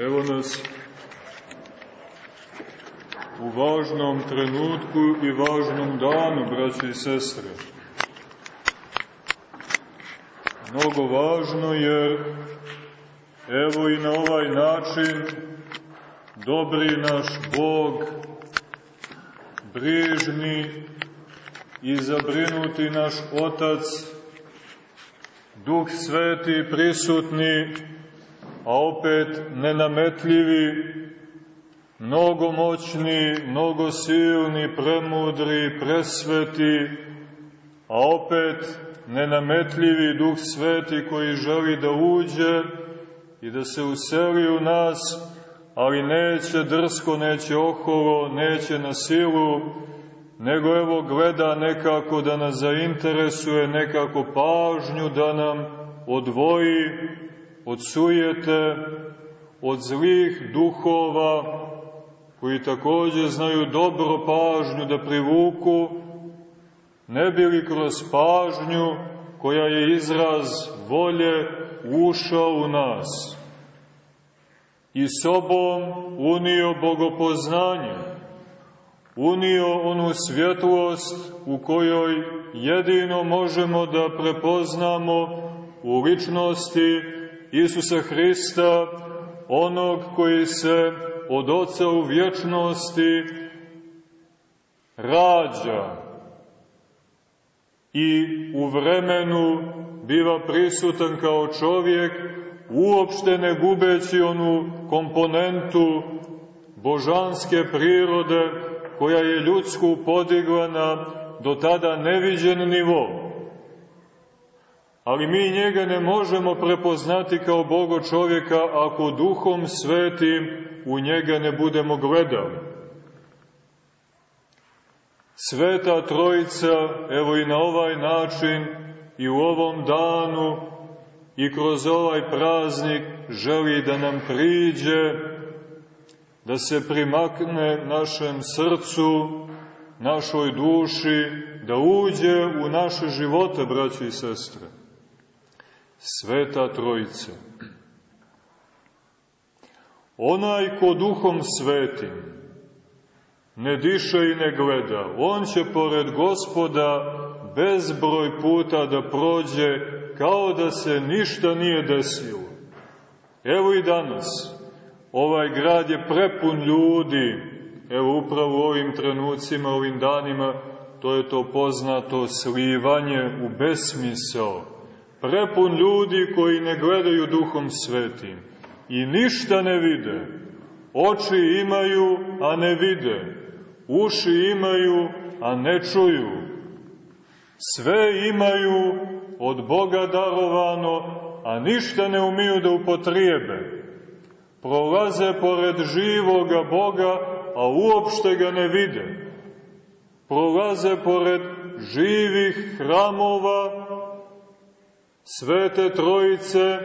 Evo nas u važnom trenutku i važnom danu, braći i sestre. Mnogo važno jer evo i na ovaj način dobri naš Bog, brižni i zabrinuti naš Otac, Duh Sveti prisutni, a opet nenametljivi, mnogo moćni, mnogo silni, premudri, presveti, a opet nenametljivi Duh Sveti koji želi da uđe i da se useli u nas, ali neće drsko, neće oholo, neće na silu, nego evo gleda nekako da nas zainteresuje, nekako pažnju da nam odvoji od sujete, od zlih duhova, koji takođe znaju dobro pažnju da privuku, ne bili kroz pažnju koja je izraz volje ušao u nas. I sobom unio bogopoznanje, unio onu svjetlost u kojoj jedino možemo da prepoznamo u ličnosti Isusa Hrista, onog koji se od Oca u vječnosti rađa i u vremenu biva prisutan kao čovjek, uopšte ne gubeći onu komponentu božanske prirode koja je ljudsku podigla na do tada neviđen nivo. Ali mi njega ne možemo prepoznati kao Bogo čovjeka ako duhom svetim u njega ne budemo gledali. Sveta Trojica, evo i na ovaj način i u ovom danu i kroz ovaj praznik želi da nam priđe, da se primakne našem srcu, našoj duši, da uđe u naše živote, braći i sestre. Sveta Trojica. Onaj ko duhom svetim ne diše i ne gleda, on će pored gospoda bezbroj puta da prođe kao da se ništa nije desilo. Evo i danas, ovaj grad je prepun ljudi, evo upravo u ovim trenucima, ovim danima, to je to poznato slivanje u besmisao. Prepun ljudi koji ne gledaju duhom svetim i ništa ne vide. Oči imaju, a ne vide. Uši imaju, a ne čuju. Sve imaju od Boga darovano, a ništa ne umiju da upotrijebe. Prolaze pored živoga Boga, a uopšte ga ne vide. Prolaze pored živih hramova, Svete Trojice,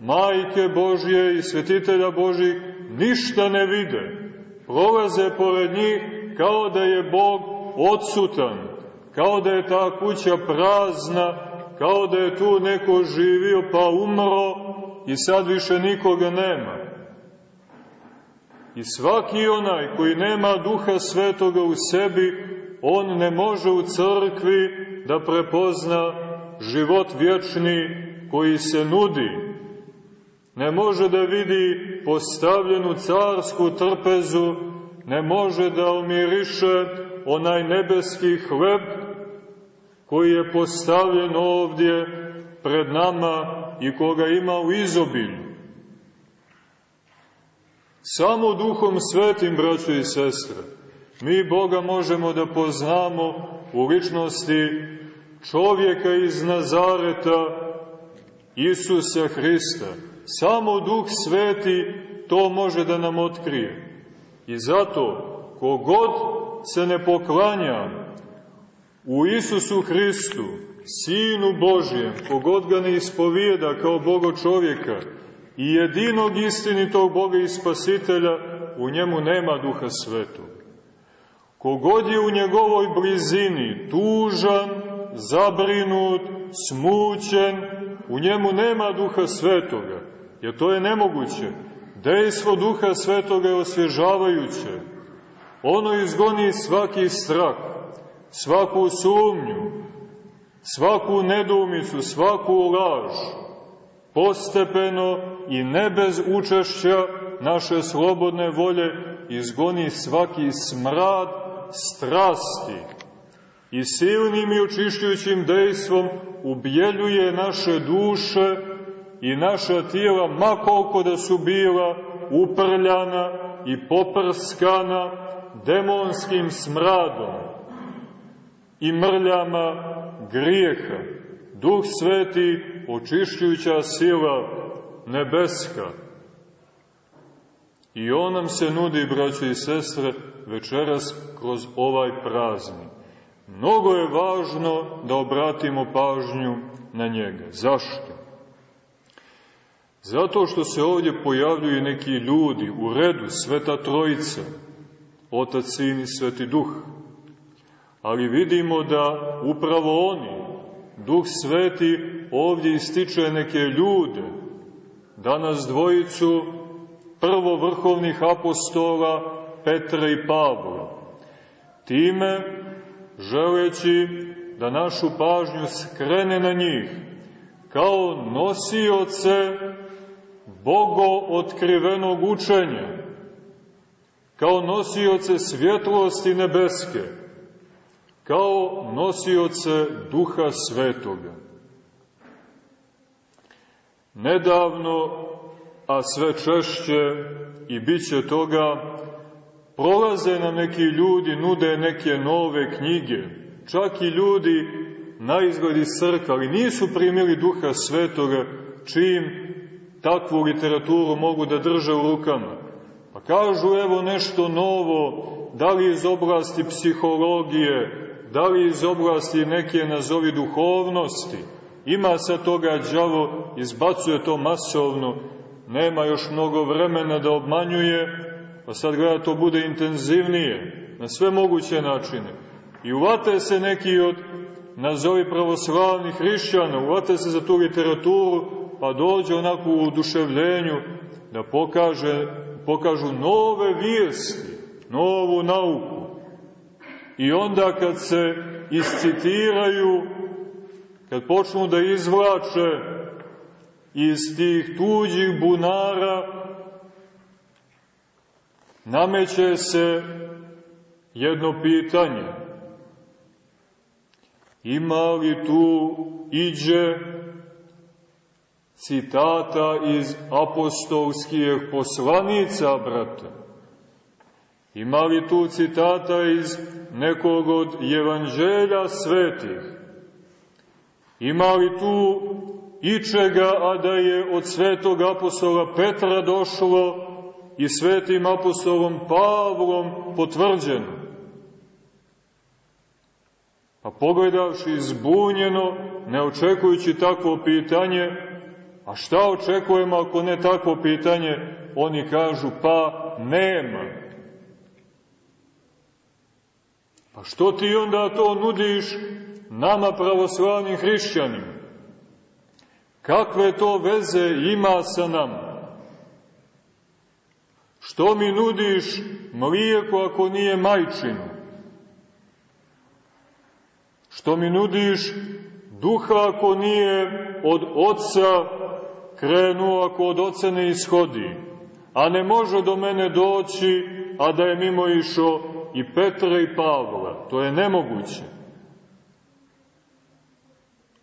Majke Božje i Svetitelja Božih, ništa ne vide. Prolaze pored njih kao da je Bog odsutan, kao da je ta kuća prazna, kao da je tu neko živio pa umro i sad više nikoga nema. I svaki onaj koji nema duha svetoga u sebi, on ne može u crkvi da prepozna život vječni koji se nudi. Ne može da vidi postavljenu carsku trpezu, ne može da umiriše onaj nebeski hleb koji je postavljen ovdje pred nama i koga ima u izobilju. Samo duhom svetim, braćo i sestre, mi Boga možemo da poznamo u ličnosti čovjeka iz Nazareta, Isusa Hrista. Samo Duh Sveti to može da nam otkrije. I zato, kogod se ne poklanja u Isusu Hristu, Sinu Božijem, kogod ga ne ispovijeda kao Bogo čovjeka i jedinog istinitog Boga i Spasitelja, u njemu nema Duha Svetog. Kogod je u njegovoj blizini tužan, zabrinut, smućen, u njemu nema duha svetoga, jer to je nemoguće. Dejstvo duha svetoga je osvježavajuće. Ono izgoni svaki strah, svaku sumnju, svaku nedumicu, svaku laž, postepeno i ne bez učešća naše slobodne volje izgoni svaki smrad strasti i silnim i očišćujućim dejstvom ubjeljuje naše duše i naša tijela, ma koliko da su bila uprljana i poprskana demonskim smradom i mrljama grijeha. Duh Sveti, očišćujuća sila nebeska. I on nam se nudi, braćo i sestre, večeras kroz ovaj praznik. Mnogo je važno da obratimo pažnju na njega. Zašto? Zato što se ovdje pojavljuju neki ljudi u redu, Sveta Trojica, Otac, Sin i Sveti Duh. Ali vidimo da upravo oni, Duh Sveti, ovdje ističe neke ljude, danas dvojicu prvo vrhovnih apostola Petra i Pavla. Time, želeći da našu pažnju skrene na njih, kao nosioce Bogo otkrivenog učenja, kao nosioce svjetlosti nebeske, kao nosioce duha svetoga. Nedavno, a sve češće i bit će toga, prolaze nam neki ljudi, nude neke nove knjige, čak i ljudi na izgledi crkva, ali nisu primili duha svetoga, čim takvu literaturu mogu da drže u rukama. Pa kažu, evo nešto novo, da li iz oblasti psihologije, da li iz oblasti neke nazovi duhovnosti, ima sa toga đavo, izbacuje to masovno, nema još mnogo vremena da obmanjuje, pa sad gleda to bude intenzivnije, na sve moguće načine. I uvate se neki od, nazovi pravoslavnih hrišćana, uvate se za tu literaturu, pa dođe onako u oduševljenju da pokaže, pokažu nove vijesti, novu nauku. I onda kad se iscitiraju, kad počnu da izvlače iz tih tuđih bunara, nameće se jedno pitanje. Ima li tu iđe citata iz apostolskih poslanica, brate? Ima li tu citata iz nekog od evanđelja svetih? Ima li tu ičega, a da je od svetog apostola Petra došlo i svetim apostolom Pavlom potvrđeno? Pa pogledavši zbunjeno, ne očekujući takvo pitanje, a šta očekujemo ako ne takvo pitanje, oni kažu pa nema. Pa što ti onda to nudiš nama pravoslavnim hrišćanima? Kakve to veze ima sa nama? Što mi nudiš mlijeko ako nije majčino? Što mi nudiš duha ako nije od oca krenuo, ako od oca ne ishodi? A ne može do mene doći, a da je mimo išao i Petra i Pavla. To je nemoguće.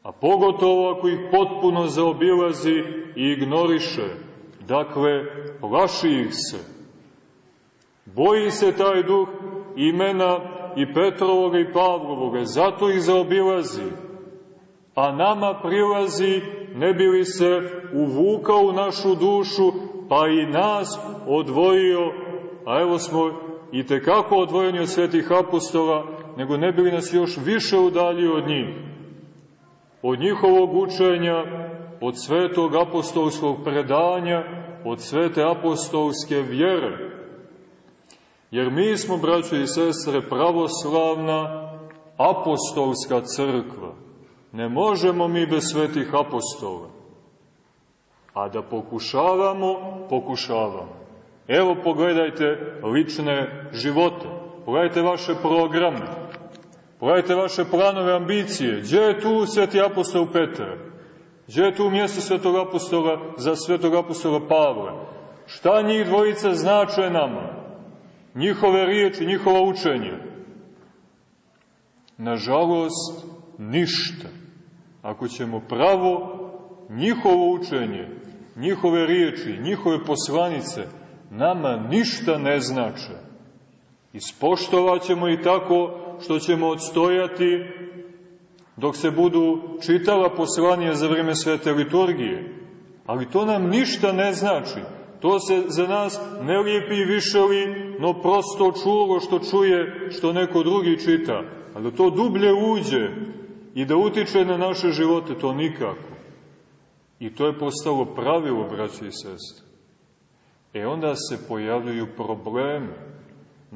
A pogotovo ako ih potpuno zaobilazi i ignoriše. Dakle, plaši ih se. Boji se taj duh imena i Petrovoga i Pavlovoga, zato ih zaobilazi. A nama prilazi, ne bi li se uvukao u našu dušu, pa i nas odvojio, a evo smo i tekako odvojeni od svetih apostola, nego ne bi li nas još više udalio od njih. Od njihovog učenja, od svetog apostolskog predanja, od svete apostolske vjere. Jer mi smo, braćo i sestre, pravoslavna apostolska crkva. Ne možemo mi bez svetih apostola. A da pokušavamo, pokušavamo. Evo pogledajte lične živote, pogledajte vaše programe, pogledajte vaše planove, ambicije. Gdje je tu sveti apostol Petar? Gdje je tu mjesto svetog apostola za svetog apostola Pavla? Šta njih dvojica znače nama? Njihove riječi, njihova učenja? Nažalost, ništa. Ako ćemo pravo njihovo učenje, njihove riječi, njihove poslanice, nama ništa ne znače. Ispoštovat ćemo i tako što ćemo odstojati dok se budu čitala poslanija za vreme svete liturgije. Ali to nam ništa ne znači. To se za nas ne lijepi više li, no prosto čulo što čuje, što neko drugi čita. Ali da to dublje uđe i da utiče na naše živote, to nikako. I to je postalo pravilo, braći i sestre. E onda se pojavljaju problemi.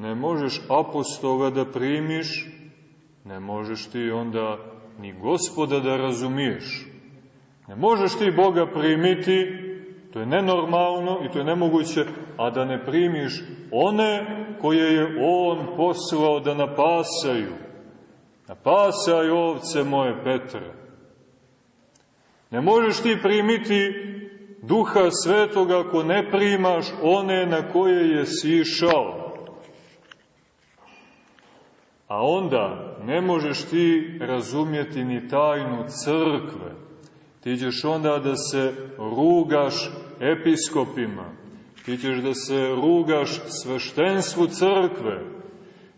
Ne možeš apostola da primiš, ne možeš ti onda ni gospoda da razumiješ. Ne možeš ti Boga primiti, to je nenormalno i to je nemoguće, a da ne primiš one koje je On poslao da napasaju. Napasaj ovce moje Petre. Ne možeš ti primiti duha svetoga ako ne primaš one na koje je sišao. A onda ne možeš ti razumjeti ni tajnu crkve. Ti ćeš onda da se rugaš episkopima. Ti ćeš da se rugaš sveštenstvu crkve.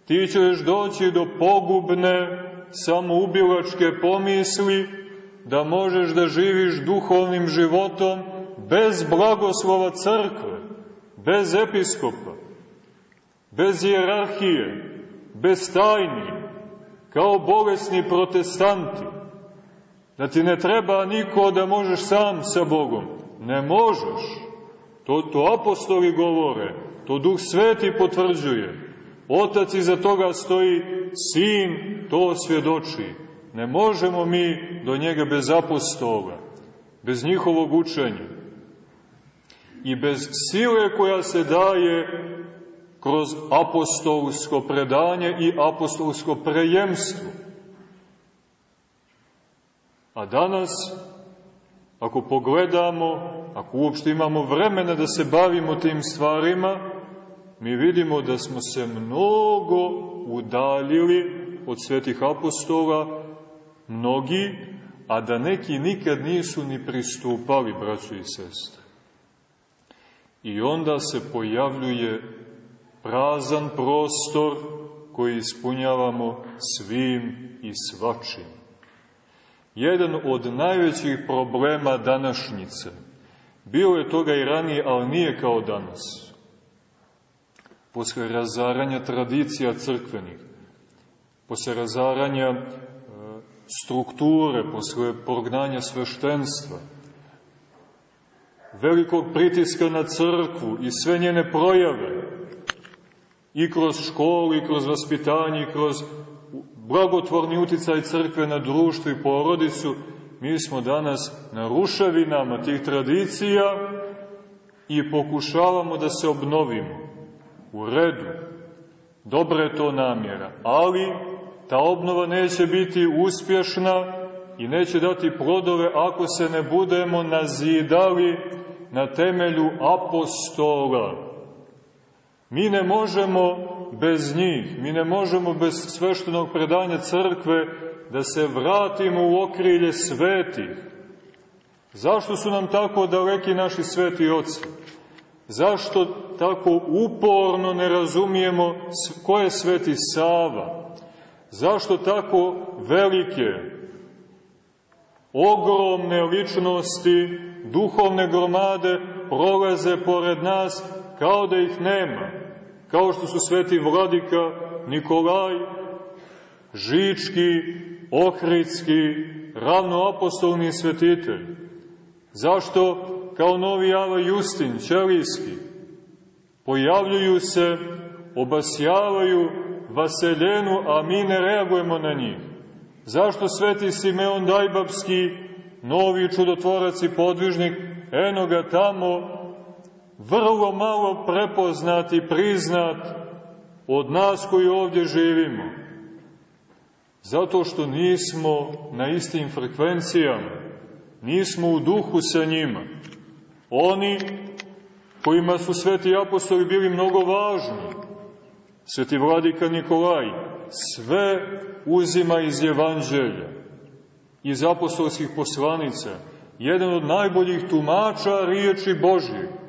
Ti ćeš doći do pogubne samoubilačke pomisli da možeš da živiš duhovnim životom bez blagoslova crkve, bez episkopa, bez jerarhije, bez tajni, kao bolesni protestanti, da ti ne treba niko da možeš sam sa Bogom. Ne možeš. To, to apostoli govore, to Duh Sveti potvrđuje. Otac iza toga stoji, Sin to svjedoči. Ne možemo mi do njega bez apostola, bez njihovog učenja i bez sile koja se daje kroz apostolsko predanje i apostolsko prejemstvo. A danas, ako pogledamo, ako uopšte imamo vremena da se bavimo tim stvarima, mi vidimo da smo se mnogo udaljili od svetih apostola, mnogi, a da neki nikad nisu ni pristupali, braćo i sestre. I onda se pojavljuje prazan prostor koji ispunjavamo svim i svačim. Jedan od najvećih problema današnjice, bilo je toga i ranije, ali nije kao danas, posle razaranja tradicija crkvenih, posle razaranja e, strukture, posle prognanja sveštenstva, velikog pritiska na crkvu i sve njene projave, i kroz školu, i kroz vaspitanje, i kroz blagotvorni uticaj crkve na društvo i porodicu, mi smo danas na ruševinama tih tradicija i pokušavamo da se obnovimo. U redu, dobra je to namjera, ali ta obnova neće biti uspješna i neće dati plodove ako se ne budemo nazidali na temelju apostola. Mi ne možemo bez njih, mi ne možemo bez sveštenog predanja crkve da se vratimo u okrilje svetih. Zašto su nam tako daleki naši sveti oci? Zašto tako uporno ne razumijemo ko je sveti Sava? Zašto tako velike, ogromne ličnosti, duhovne gromade prolaze pored nas kao da ih nema? Kao što su sveti Vladika, Nikolaj, Žički, Ohridski, ravnoapostolni svetitelj. Zašto kao novi Java Justin, Čelijski, pojavljuju se, obasjavaju vaseljenu, a mi ne reagujemo na njih. Zašto sveti Simeon Dajbabski, novi čudotvorac i podvižnik, eno ga tamo, vrlo malo prepoznat i priznat od nas koji ovdje živimo? Zato što nismo na istim frekvencijama, nismo u duhu sa njima. Oni kojima su sveti apostoli bili mnogo važni, sveti vladika Nikolaj, sve uzima iz evanđelja, iz apostolskih poslanica, jedan od najboljih tumača riječi Božje,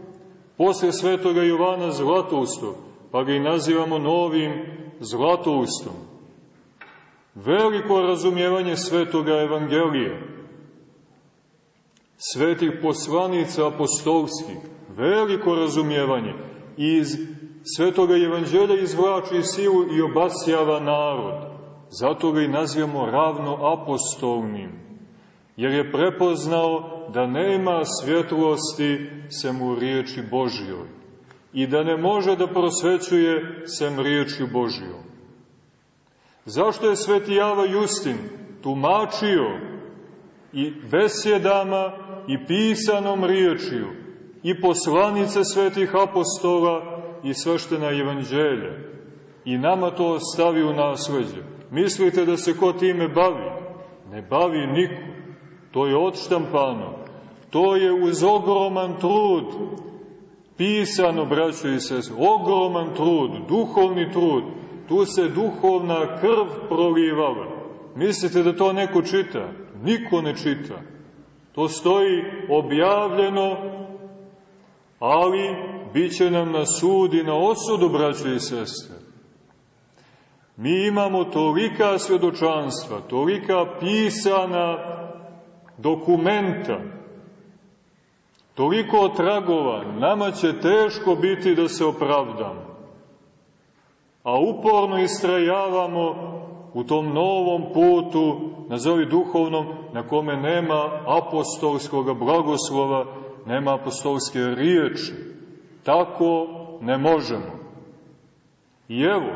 posle svetoga Jovana Zlatoustog, pa ga i nazivamo novim Zlatoustom. Veliko razumijevanje svetoga evangelija, svetih poslanica apostolskih, veliko razumijevanje iz svetoga evanđelja izvlači silu i obasjava narod. Zato ga i nazivamo ravno apostolnim, jer je prepoznao da nema svjetlosti sem u riječi Božjoj i da ne može da prosvećuje sem riječju Božjom. Zašto je sveti Java Justin tumačio i besjedama i pisanom riječju i poslanice svetih apostola i sveštena evanđelja i nama to stavi u nasleđe. Mislite da se ko time bavi? Ne bavi niko. To je odštampano. To je uz ogroman trud pisano, braćo i sest, ogroman trud, duhovni trud. Tu se duhovna krv prolivala. Mislite da to neko čita? Niko ne čita. To stoji objavljeno, ali bit će nam na sud i na osudu, braće i sestre. Mi imamo tolika svjedočanstva, tolika pisana dokumenta, toliko tragova, nama će teško biti da se opravdamo. A uporno istrajavamo u tom novom putu, nazovi duhovnom, na kome nema apostolskog blagoslova, nema apostolske riječi. Tako ne možemo. I evo,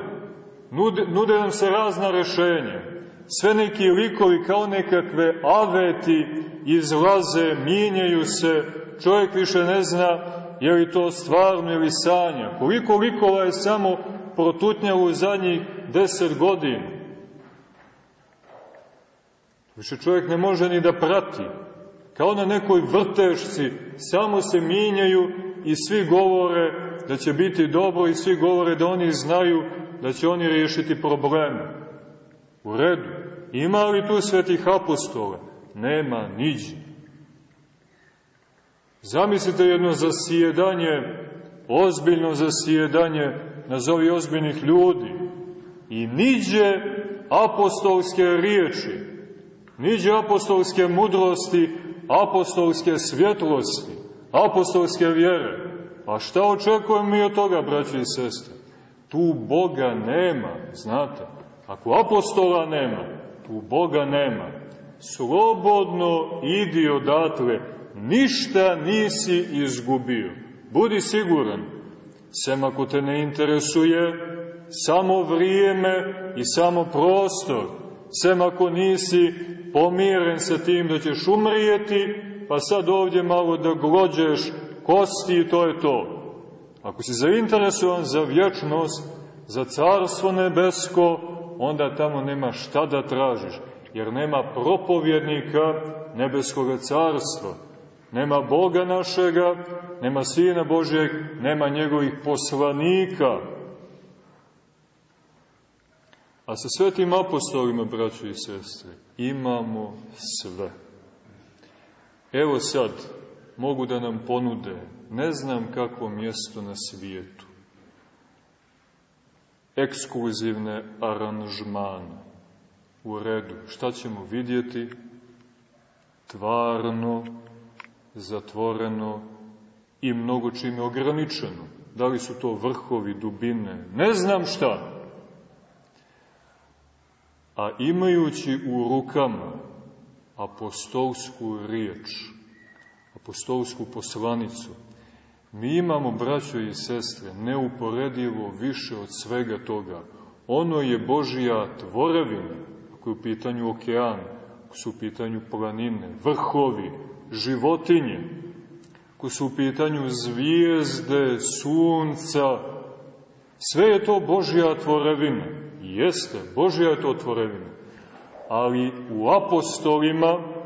nude, nude nam se razna rešenja. Sve neki likovi kao nekakve aveti izlaze, mijenjaju se, čovjek više ne zna je li to stvarno ili sanja. Koliko likova je samo protutnjalo u zadnjih deset godina. Više čovjek ne može ni da prati. Kao na nekoj vrtešci, samo se minjaju i svi govore da će biti dobro i svi govore da oni znaju da će oni riješiti probleme. U redu. Ima li tu svetih apostola? Nema niđe. Zamislite jedno zasjedanje, ozbiljno zasjedanje, nazovi ozbiljnih ljudi, i niđe apostolske riječi, niđe apostolske mudrosti, apostolske svjetlosti, apostolske vjere. Pa šta očekujemo mi od toga, braći i sestre? Tu Boga nema, znate. Ako apostola nema, tu Boga nema. Slobodno idi odatle, ništa nisi izgubio. Budi siguran, sem ako te ne interesuje samo vrijeme i samo prostor, sem ako nisi pomiren sa tim da ćeš umrijeti, pa sad ovdje malo da glođeš kosti i to je to. Ako si zainteresovan za vječnost, za carstvo nebesko, onda tamo nema šta da tražiš, jer nema propovjednika nebeskog carstva, nema Boga našega, nema Sina Božeg, nema njegovih poslanika. A sa svetim apostolima, braćo i sestre, imamo sve. Evo sad, mogu da nam ponude, ne znam kako mjesto na svijetu, ekskluzivne aranžmane. U redu, šta ćemo vidjeti? Tvarno, zatvoreno i mnogo čime ograničeno. Da li su to vrhovi, dubine, ne znam šta. A imajući u rukama apostolsku riječ, apostolsku poslanicu, mi imamo, braćo i sestre, neuporedivo više od svega toga. Ono je Božija tvorevina, ako je u pitanju okean, ako su u pitanju planine, vrhovi, životinje, ako su u pitanju zvijezde, sunca, sve je to Božja tvorevina. Jeste, Božja je to tvorevina. Ali u apostolima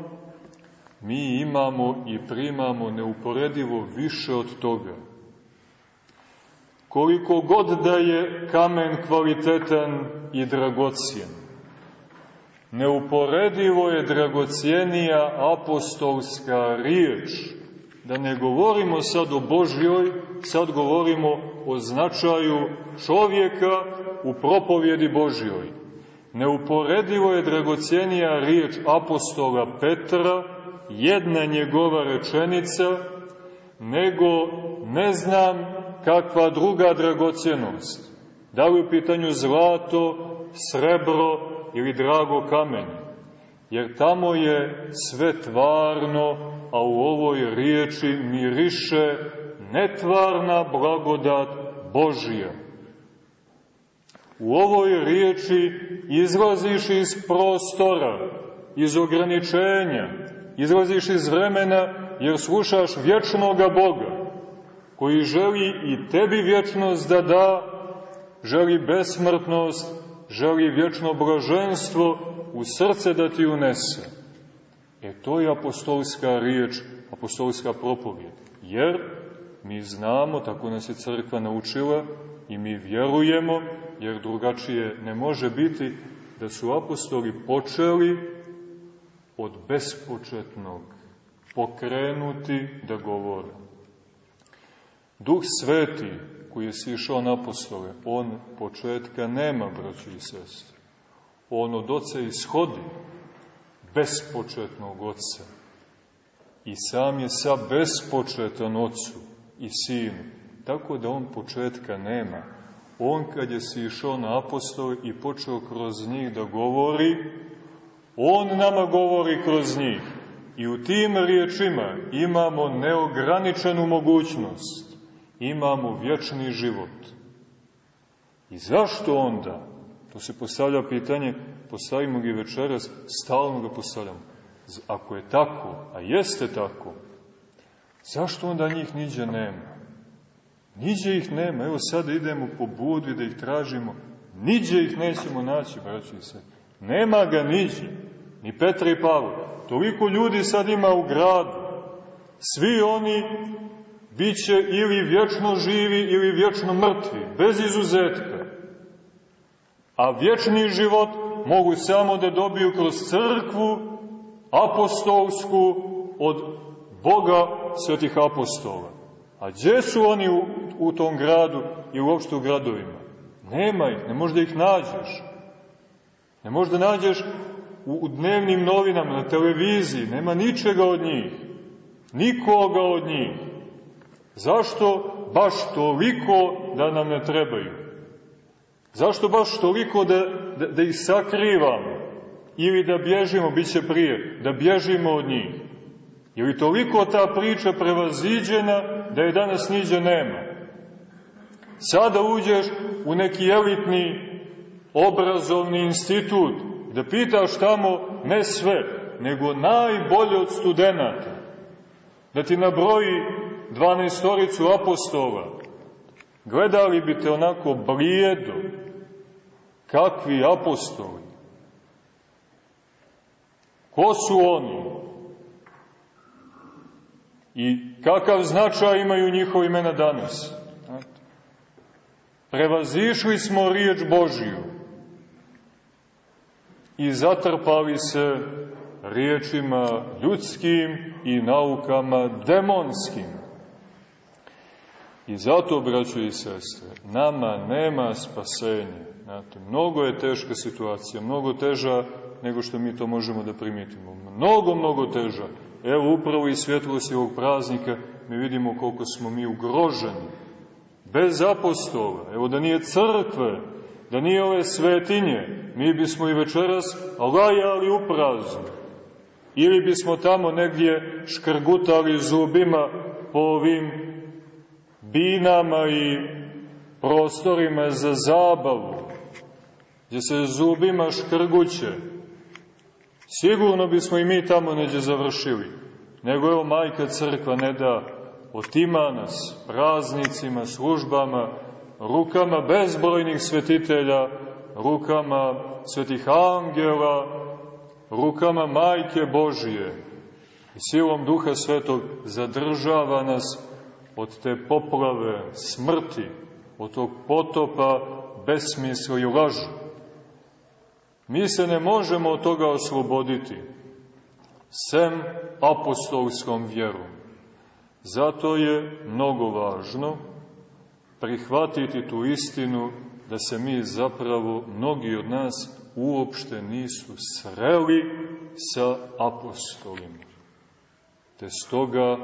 mi imamo i primamo neuporedivo više od toga. Koliko god da je kamen kvalitetan i dragocijen, neuporedivo je dragocijenija apostolska riječ. Da ne govorimo sad o Božjoj, sad govorimo o značaju čovjeka u propovjedi Božjoj. Neuporedivo je dragocijenija riječ apostola Petra, jedna njegova rečenica, nego ne znam kakva druga dragocjenost. Da li u pitanju zlato, srebro ili drago kamenje. Jer tamo je sve tvarno, a u ovoj riječi miriše netvarna blagodat Božija. U ovoj riječi izlaziš iz prostora, iz ograničenja, izlaziš iz vremena jer slušaš vječnoga Boga, koji želi i tebi vječnost da da, želi besmrtnost, želi vječno blaženstvo u srce da ti unese. E to je apostolska riječ, apostolska propovjed. Jer mi znamo, tako nas je crkva naučila, i mi vjerujemo, jer drugačije ne može biti, da su apostoli počeli od bespočetnog pokrenuti da govore. Duh sveti koji je sišao na apostole, on početka nema, braći i sestri. On od oca ishodi bespočetnog oca. I sam je sa bespočetan ocu i sinu. Tako da on početka nema. On kad je sišao na apostole i počeo kroz njih da govori, On nama govori kroz njih. I u tim riječima imamo neograničenu mogućnost. Imamo vječni život. I zašto onda? To se postavlja pitanje, postavimo ga večeras, stalno ga postavljamo. Ako je tako, a jeste tako, zašto onda njih niđe nema? Niđe ih nema, evo sada idemo po budvi da ih tražimo, niđe ih nećemo naći, braći se. Nema ga niđe, ni Petra i Pavla. Toliko ljudi sad ima u gradu. Svi oni bit će ili vječno živi ili vječno mrtvi, bez izuzetka. A vječni život mogu samo da dobiju kroz crkvu apostolsku od Boga svetih apostola. A gdje su oni u, u tom gradu i uopšte u gradovima? Nema ih, ne možda ih nađeš. Ne možda nađeš u dnevnim novinama, na televiziji, nema ničega od njih. Nikoga od njih. Zašto baš toliko da nam ne trebaju? Zašto baš toliko da, da, da ih sakrivamo? Ili da bježimo, bit će prije, da bježimo od njih? Ili toliko ta priča prevaziđena da je danas niđe nema? Sada uđeš u neki elitni obrazovni institut, da pitaš tamo ne sve, nego najbolje od studenta, da ti nabroji 12 apostola, gledali bi te onako blijedo, kakvi apostoli. Ko su oni? I kakav značaj imaju njihovi imena danas? Prevazišli smo riječ Božiju i zatrpali se riječima ljudskim i naukama demonskim. I zato, braćo i sestre, nama nema spasenja. Znate, mnogo je teška situacija, mnogo teža nego što mi to možemo da primitimo. Mnogo, mnogo teža. Evo, upravo i svjetlosti ovog praznika mi vidimo koliko smo mi ugroženi. Bez apostola, evo da nije crkve, da nije ove svetinje, mi bismo i večeras lajali u praznu. Ili bismo tamo negdje škrgutali zubima po ovim binama i prostorima za zabavu, gdje se zubima škrguće, sigurno bismo i mi tamo neđe završili. Nego evo majka crkva ne da otima nas praznicima, službama, rukama bezbrojnih svetitelja, rukama svetih angela, rukama majke Božije i silom duha svetog zadržava nas od te poplave smrti, od tog potopa besmisla i lažu. Mi se ne možemo od toga osloboditi, sem apostolskom vjerom. Zato je mnogo važno prihvatiti tu istinu da se mi zapravo, mnogi od nas, uopšte nisu sreli sa apostolima. Te stoga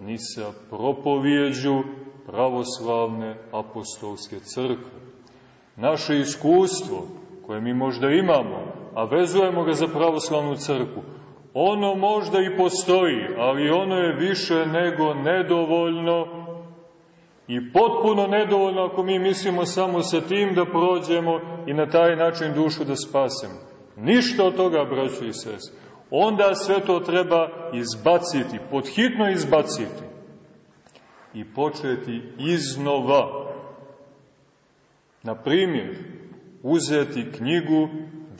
ni sa propovjeđu pravoslavne apostolske crkve. Naše iskustvo, koje mi možda imamo, a vezujemo ga za pravoslavnu crkvu, ono možda i postoji, ali ono je više nego nedovoljno i potpuno nedovoljno ako mi mislimo samo sa tim da prođemo i na taj način dušu da spasemo. Ništa od toga, braći i sest. Onda sve to treba izbaciti, podhitno izbaciti i početi iznova. Na primjer, uzeti knjigu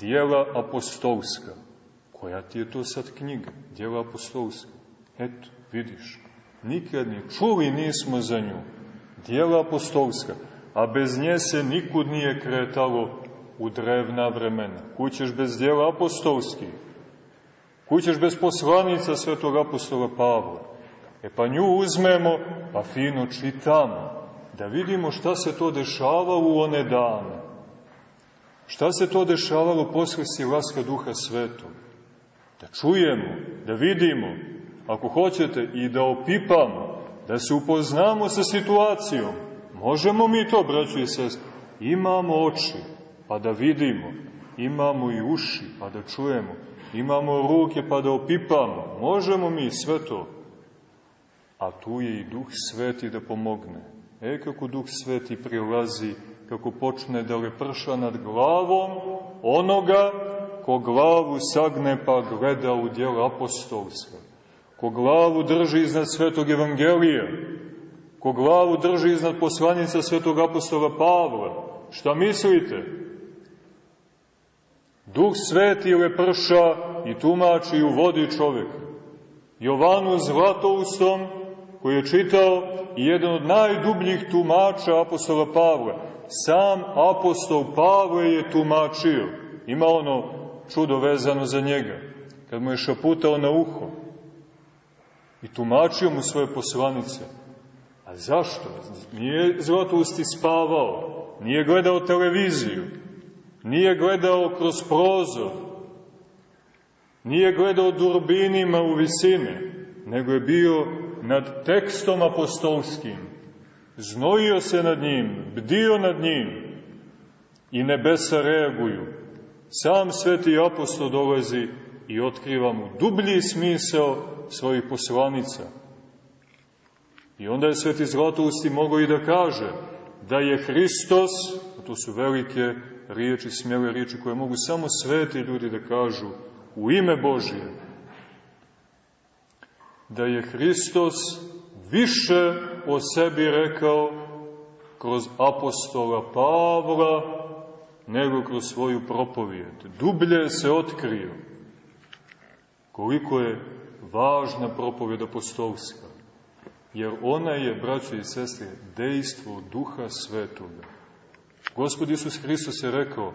Dijela apostolska. Koja ti je to sad knjiga? Dijela apostolska. Eto, vidiš, nikad ni čuli nismo za nju. Dijela apostolska, a bez nje se nikud nije kretalo u drevna vremena. Kućeš bez dijela apostolskih, kućeš bez poslanica svetog apostola Pavla. E pa nju uzmemo, pa fino čitamo, da vidimo šta se to dešavalo u one dane. Šta se to dešavalo posle silaska duha svetog? Da čujemo, da vidimo, ako hoćete i da opipamo, da se upoznamo sa situacijom. Možemo mi to, braćo i sest, imamo oči, pa da vidimo, imamo i uši, pa da čujemo, imamo ruke, pa da opipamo, možemo mi sve to. A tu je i Duh Sveti da pomogne. E kako Duh Sveti prilazi, kako počne da leprša nad glavom onoga ko glavu sagne pa gleda u dijelo apostolstva, ko glavu drži iznad svetog evangelija, ko glavu drži iznad poslanica svetog apostola Pavla. Šta mislite? Duh Sveti leprša i tumači i uvodi čoveka. Jovanu Zlatoustom, koji je čitao i jedan od najdubljih tumača apostola Pavla. Sam apostol Pavle je tumačio. Ima ono čudo vezano za njega. Kad mu je šaputao na uho i tumačio mu svoje poslanice. A zašto? Nije Zlatousti spavao, nije gledao televiziju, nije gledao kroz prozor, nije gledao durbinima u visine, nego je bio nad tekstom apostolskim, znojio se nad njim, bdio nad njim i nebesa reaguju. Sam sveti apostol dolazi i otkriva mu dublji smisao svojih poslanica. I onda je sveti Zlatousti mogao i da kaže da je Hristos, to su velike riječi, smjele riječi koje mogu samo sveti ljudi da kažu u ime Božije, da je Hristos više o sebi rekao kroz apostola Pavla nego kroz svoju propovijed. Dublje se otkrio koliko je važna propovjed apostolska, jer ona je, braćo i sestre, dejstvo duha svetoga. Gospod Isus Hristos je rekao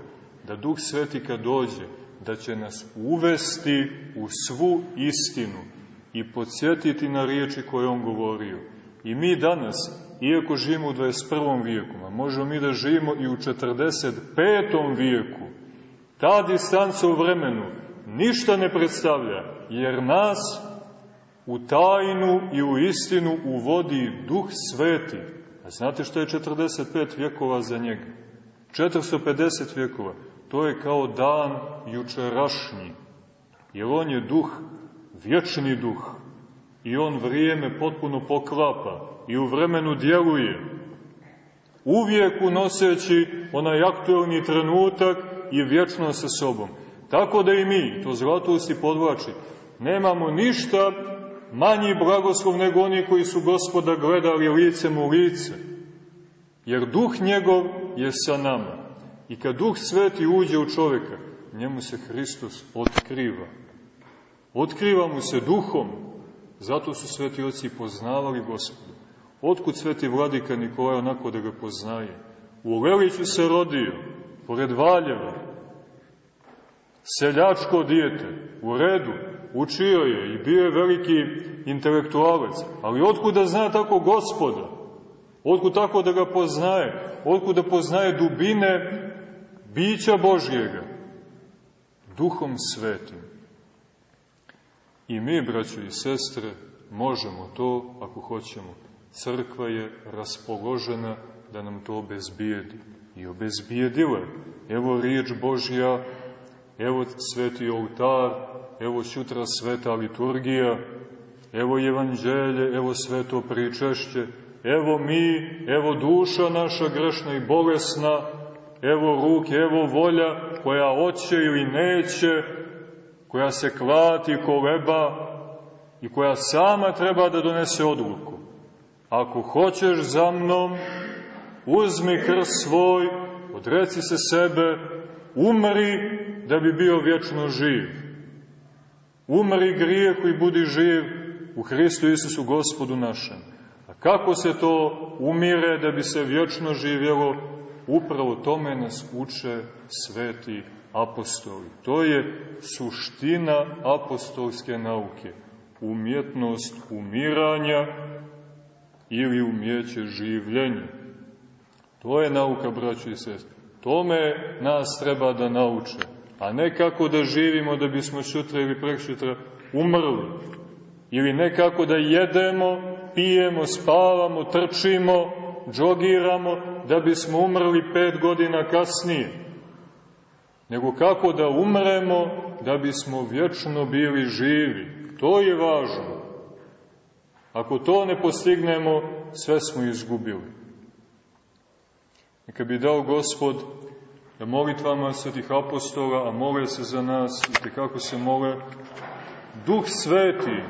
da duh sveti kad dođe, da će nas uvesti u svu istinu i podsjetiti na riječi koje on govorio. I mi danas, iako živimo u 21. vijeku, a možemo mi da živimo i u 45. vijeku, ta distanca u vremenu ništa ne predstavlja, jer nas u tajnu i u istinu uvodi Duh Sveti. A znate što je 45 vjekova za njega? 450 vjekova. To je kao dan jučerašnji. Jer on je duh, vječni duh. I on vrijeme potpuno poklapa i u vremenu djeluje. Uvijek unoseći onaj aktuelni trenutak i vječno sa sobom. Tako da i mi, to Zlatosti podvlači, nemamo ništa manji blagoslov nego oni koji su gospoda gledali licem u lice. Jer duh njegov je sa nama. I kad duh sveti uđe u čoveka, njemu se Hristos otkriva. Otkriva mu se duhom, zato su sveti oci poznavali gospoda. Otkud sveti vladika Nikolaj onako da ga poznaje? U Leliću se rodio, pored Valjeva. Seljačko dijete, u redu, učio je i bio je veliki intelektualac. Ali otkud da zna tako gospoda? Otkud tako da ga poznaje? Otkud da poznaje dubine bića Božjega? Duhom svetim. I mi, braćo i sestre, možemo to ako hoćemo. Crkva je raspoložena da nam to obezbijedi. I obezbijedila. Evo riječ Božja, evo sveti oltar, evo sutra sveta liturgija, evo evanđelje, evo sveto pričešće, evo mi, evo duša naša grešna i bolesna, evo ruke, evo volja koja oće ili neće, koja se klati koleba i koja sama treba da donese odluku. Ako hoćeš za mnom, uzmi krst svoj, odreci se sebe, umri da bi bio vječno živ. Umri grijehu i budi živ u Hristu Isusu gospodu našem. A kako se to umire da bi se vječno živjelo? Upravo tome nas uče sveti apostoli. To je suština apostolske nauke. Umjetnost umiranja ili umjeće življenja. To je nauka, braći i sestri. Tome nas treba da nauče, a ne kako da živimo da bismo sutra ili preksutra umrli. Ili ne kako da jedemo, pijemo, spavamo, trčimo, džogiramo, da bismo umrli pet godina kasnije. Nego kako da umremo, da bismo vječno bili živi. To je važno. Ako to ne postignemo, sve smo izgubili. Neka bi dao Gospod molitvama svetih apostola, a mole se za nas i kako se mole, Duh Sveti,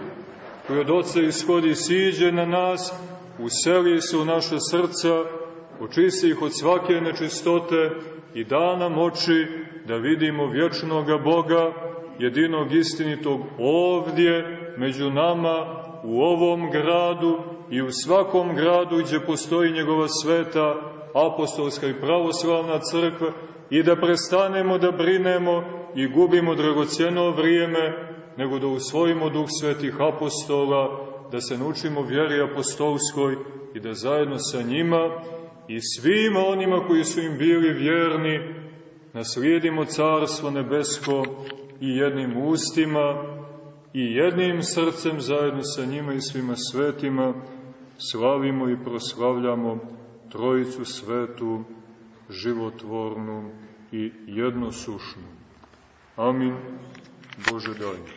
koji od Otca ishodi, siđe na nas, useli se u naše srca, očisti ih od svake nečistote i da nam oči da vidimo vječnoga Boga, jedinog istinitog ovdje, među nama, u ovom gradu i u svakom gradu gdje postoji njegova sveta apostolska i pravoslavna crkva i da prestanemo da brinemo i gubimo dragocjeno vrijeme, nego da usvojimo duh svetih apostola, da se naučimo vjeri apostolskoj i da zajedno sa njima i svima onima koji su im bili vjerni naslijedimo Carstvo nebesko i jednim ustima i jednim srcem zajedno sa njima i svima svetima slavimo i proslavljamo Trojicu svetu, životvornu i jednosušnu. Amin. Bože daj.